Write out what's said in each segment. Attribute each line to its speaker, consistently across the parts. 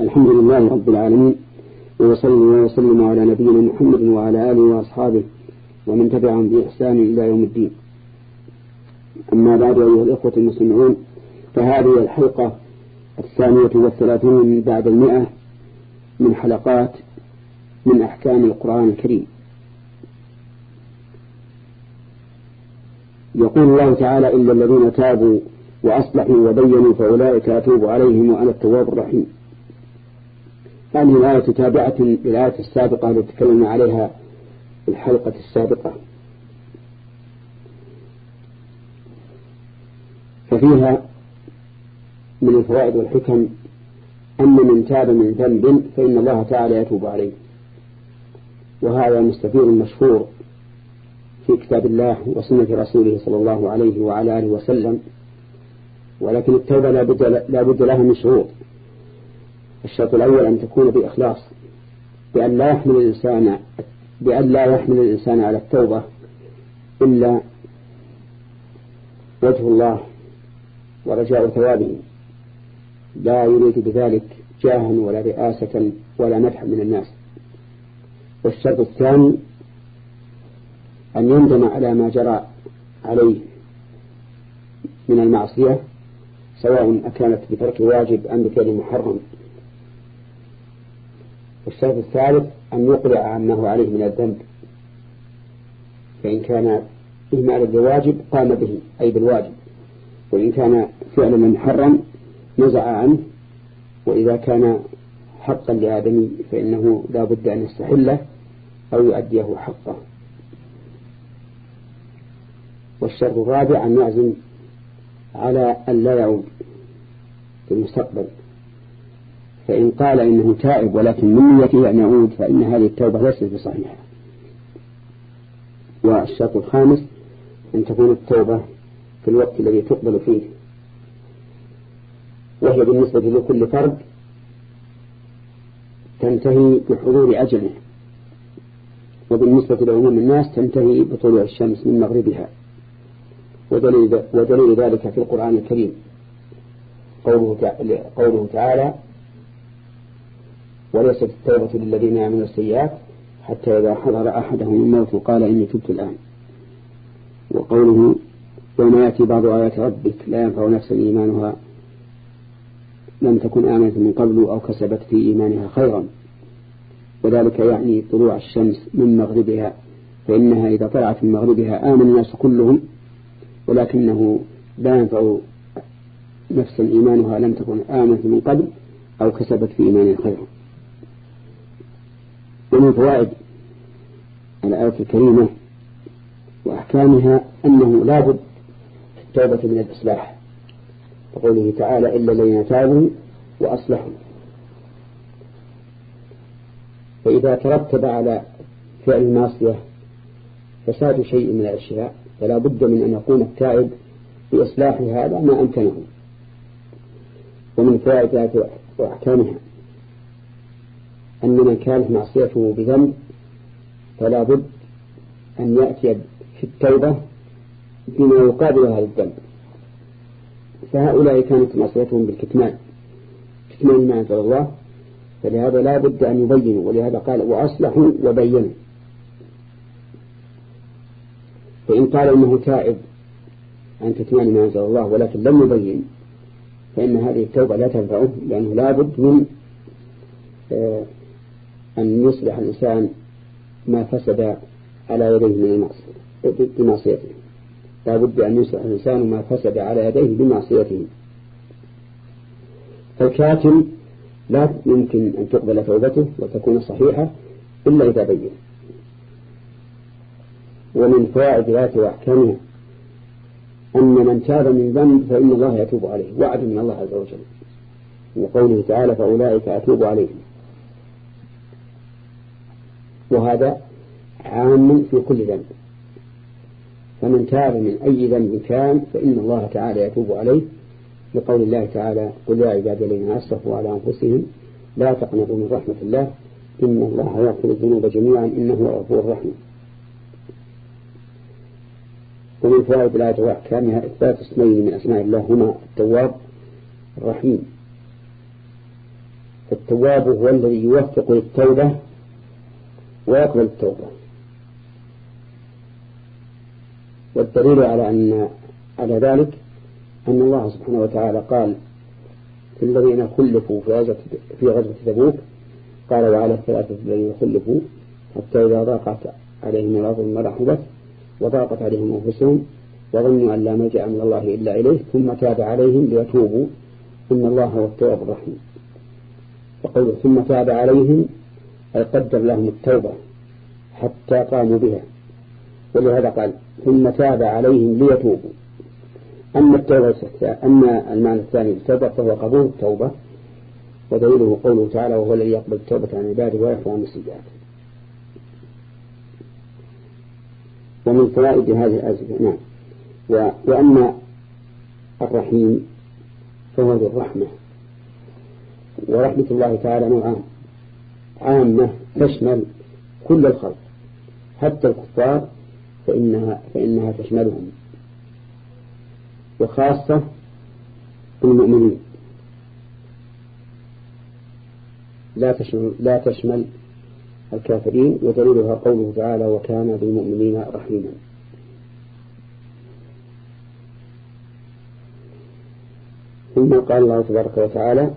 Speaker 1: الحمد لله رب العالمين وصلى وسلم على نبينا محمد وعلى آله وأصحابه ومن تبعهم بإحسان إلى يوم الدين. أما بعد أيها الإخوة المسلمون فهذه الحلقة الثانية والثلاثون بعد المئة من حلقات من أحكام القرآن الكريم. يقول الله تعالى إلا الذين تابوا وأصلحوا وبينوا فأولئك أتوب عليهم وأنا التواب الرحيم. هذه الآية تابعة للآية السابقة التي تكلمنا عليها في الحلقة السابقة. ففيها من الفوائد والحكم أن من تاب من ذنب فإن الله تعالى يتوب عليه. وهذا مستفيد مشهور في كتاب الله وسنة رسوله صلى الله عليه وعلى آله وسلم. ولكن التوبة لا بد لها من شروط. الشرط الأول أن تكون بإخلاص بأن لا يحمل الإنسان بأن لا يحمل الإنسان على التوبة إلا وجه الله ورجاء ثوابه. لا يريد بذلك جاها ولا رئاسة ولا نفع من الناس. والشرط الثاني أن يندم على ما جرى عليه من المعصية سواء أكانت بترك واجب أم بفعل محرم. والشرط الثالث أن يقلع عما عليه من الذنب. فإن كان إهمال الواجب قام به أي بالواجب. وإن كان فعل من حرم نزع عنه. وإذا كان حقا لآدمي فإنه لا بد أن يستحله أو يؤديه حقه. والشرط الرابع أن يعزم على أن لا يعود في المستقبل. فإن قال إنه تائب ولكن من نيته أن يعود فإن هذه التوبة ليست بصحيحة. والشرط الخامس أن تكون التوبة في الوقت الذي تقبل فيه. وهي بالنسبة لكل فرد تنتهي بحضور أجله. وبالنسبة لعموم الناس تنتهي بطلوع الشمس من مغربها. ودليل, ودليل ذلك في القرآن الكريم. قوله تعالى وليست التوبة للذين يعملون السيئات حتى إذا حضر أحدهم الموت قال إني تبت الآن. وقوله يوم يأتي بعض آيات ربك لا ينفع نفسا إيمانها لم تكن آمنت من قبل أو كسبت في إيمانها خيرا. وذلك يعني طلوع الشمس من مغربها فإنها إذا طلعت من مغربها آمن الناس كلهم ولكنه لا ينفع نفسا إيمانها لم تكن آمنت من قبل أو كسبت في إيمانها خيرا ومن فوائد الآية الكريمة وأحكامها أنه لا بد في التوبة من الإصلاح وقوله تعالى إلا الذين تابوا وأصلحوا فإذا ترتب على فعل المعصية فساد شيء من الأشياء فلا بد من أن يقوم التائب بإصلاح هذا ما أمكنه ومن فوائد وأحكامها. أن من كانت معصيته بذنب فلا بد أن يأتي في التوبة بما يقابل هذا الذنب. فهؤلاء كانت معصيتهم بالكتمان. كتمان ما أنزل الله فلهذا لا بد أن يبينوا ولهذا قال وأصلحوا وبينوا. فإن قال إنه تائب عن كتمان ما أنزل الله ولكن لم يبين فإن هذه التوبة لا تنفعه لأنه لا بد من آه، أن يصلح الإنسان ما فسد على يديه من بمعصيته. لا بد أن يصلح الإنسان ما فسد على يديه بمعصيته. فالكاتم لا يمكن أن تقبل توبته وتكون صحيحة إلا إذا بين. ومن فوائد ذات وأحكامها أن من تاب من ذنب فإن الله يتوب عليه. وعد من الله عز وجل. وقوله تعالى فأولئك أتوب عليهم. وهذا عام في كل ذنب. فمن تاب من أي ذنب كان فإن الله تعالى يتوب عليه. لقول الله تعالى قل يا عبادي الذين أسرفوا على أنفسهم لا تقنطوا من رحمة الله. إن الله يغفر الذنوب جميعا. إنه هو الغفور الرحيم ومن فوائد الآية وأحكامها إثبات اسمين من أسماء الله هما التواب الرحيم. التواب هو الذي يوفق للتوبة ويقبل التوبة. والدليل على أن على ذلك أن الله سبحانه وتعالى قال في الذين خلفوا في غزوة تبوك قال وعلى الثلاثة الذين خلفوا حتى إذا ضاقت عليهم الأرض ما رحبت وضاقت عليهم أنفسهم وظنوا أن لا ملجأ من الله إلا إليه ثم تاب عليهم ليتوبوا. إن الله هو التواب الرحيم. وقوله ثم تاب عليهم أي قدر لهم التوبة حتى قاموا بها. ولهذا قال ثم تاب عليهم ليتوبوا. أما التوبة أما المعنى الثاني التوبة فهو قبول التوبة ودليله قوله تعالى وهو الذي يقبل التوبة عن عباده ويعفو عن السيئات. ومن فوائد هذه الآية نعم. وأما الرحيم فهو ذو الرحمة. ورحمة الله تعالى نوعان. عامة تشمل كل الخلق حتى الكفار فإنها, فإنها تشملهم. وخاصة المؤمنين. لا تشمل, لا تشمل الكافرين ودليلها قوله تعالى وكان بالمؤمنين رحيما. ثم قال الله تبارك وتعالى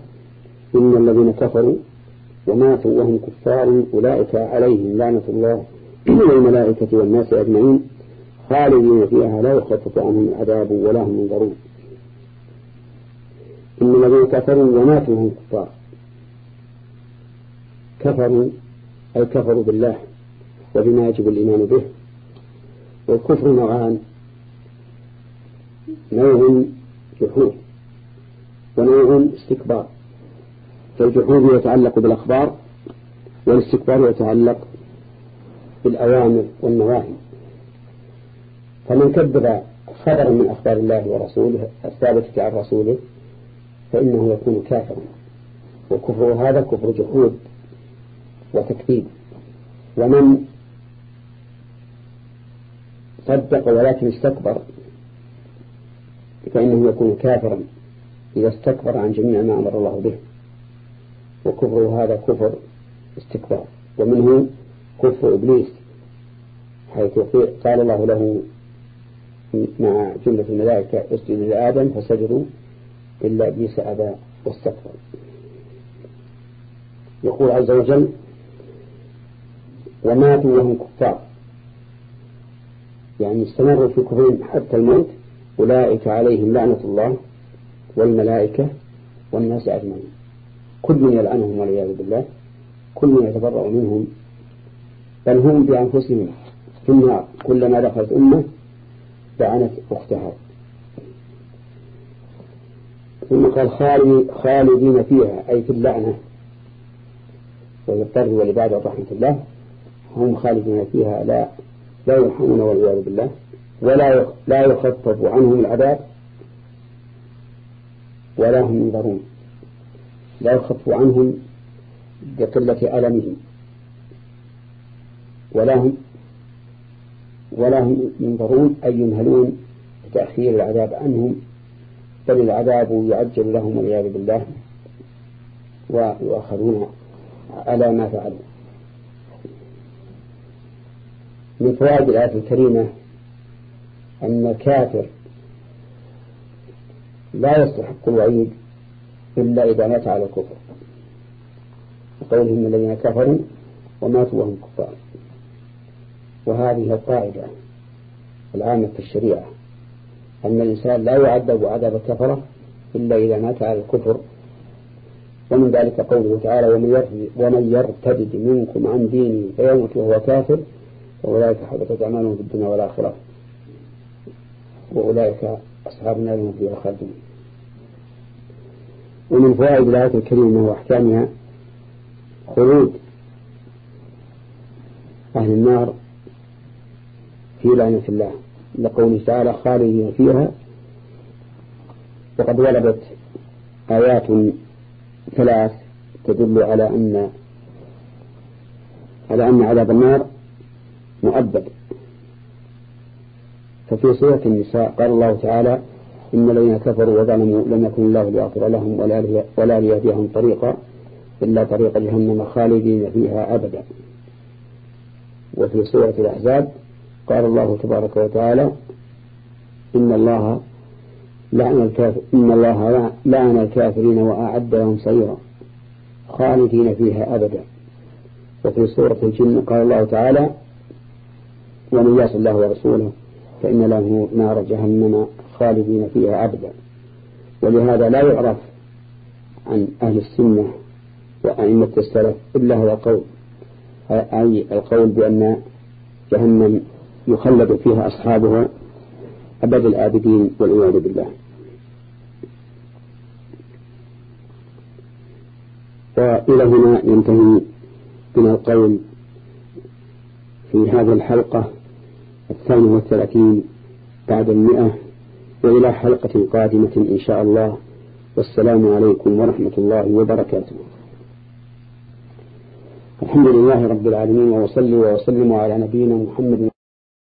Speaker 1: إن الذين كفروا وماتوا وهم كفار أولئك عليهم لعنة الله والملائكة والناس أجمعين خالدين فيها لا يخفف عنهم العذاب ولا هم ينظرون. إن الذين كفروا وماتوا وهم كفار كفروا كفروا بالله وبما يجب الإيمان به والكفر نوعان نوع جحود ونوع استكبار فالجحود يتعلق بالأخبار والاستكبار يتعلق بالأوامر والنواهي. فمن كذب خبرا من أخبار الله ورسوله الثابتة عن رسوله فإنه يكون كافرا. وكفر هذا كفر جحود. وتكذيب. ومن صدق ولكن استكبر فإنه يكون كافرا إذا استكبر عن جميع ما أمر الله به. وكفر هذا كفر استكبار. ومنه كفر إبليس حيث قال الله له مع جملة الملائكة اسجدوا لآدم فسجدوا إلا إبليس أبى واستكبر. يقول عز وجل وماتوا وهم كفار. يعني استمروا في كفرهم حتى الموت أولئك عليهم لعنة الله والملائكة والناس أجمعين. كل يلعنهم والعياذ بالله كل يتبرأ منهم. بل هم بأنفسهم في النار. كلما دخلت أمة لعنت أختها. ثم قال خالدين فيها أي في اللعنة. وللطر ولبعد رحمة الله. هم خالدين فيها لا لا يرحمون والعياذ بالله ولا لا يخفف عنهم العذاب ولا هم ينظرون لا يخفف عنهم بقلة ألمهم ولا هم ولا هم ينظرون أي ينهلون بتأخير العذاب عنهم بل العذاب يعجل لهم والعياذ بالله ويؤخرون على ما فعلوا. من فوائد الآية الكريمة. أن الكافر لا يستحق الوعيد إلا إذا مات على الكفر. وقولهم الذين كفروا وماتوا وهم كفار. وهذه القاعدة العامة في الشريعة. أن الإنسان لا يعذب عذاب الكفرة إلا إذا مات على الكفر. ومن ذلك قوله تعالى ومن يرتد منكم عن دينه فيموت وهو كافر وأولئك حبطت أعمالهم في الدنيا والآخرة. وأولئك أصحاب النار هم فيها خالدون. ومن فوائد الآية الكريمة وأحكامها خروج أهل النار في لعنة الله. لقوله تعالى خالدين فيها وقد وردت آيات ثلاث تدل على أن على أن عذاب النار مؤبد. ففي سورة النساء قال الله تعالى إن الذين كفروا وظلموا لم يكن الله ليغفر لهم ولا ليهديهم طريقا إلا طريق جهنم خالدين فيها أبدا. وفي سورة الأحزاب قال الله تبارك وتعالى إن الله لعن الكافر إن الله لعن الكافرين وأعد لهم سيرا خالدين فيها أبدا. وفي سورة الجن قال الله تعالى ومن يعص الله ورسوله فإن له نار جهنم خالدين فيها أبدا. ولهذا لا يعرف عن أهل السنة وأئمة السلف إلا هو قول أي القول بأن جهنم يخلد فيها أصحابها أبد الآبدين والعياذ بالله. وإلى هنا ينتهي من القول في هذه الحلقة. الثانية والثلاثين بعد المئة وإلى حلقة قادمة إن شاء الله. والسلام عليكم ورحمة الله وبركاته. الحمد لله رب العالمين وصلي وسلم على نبينا محمد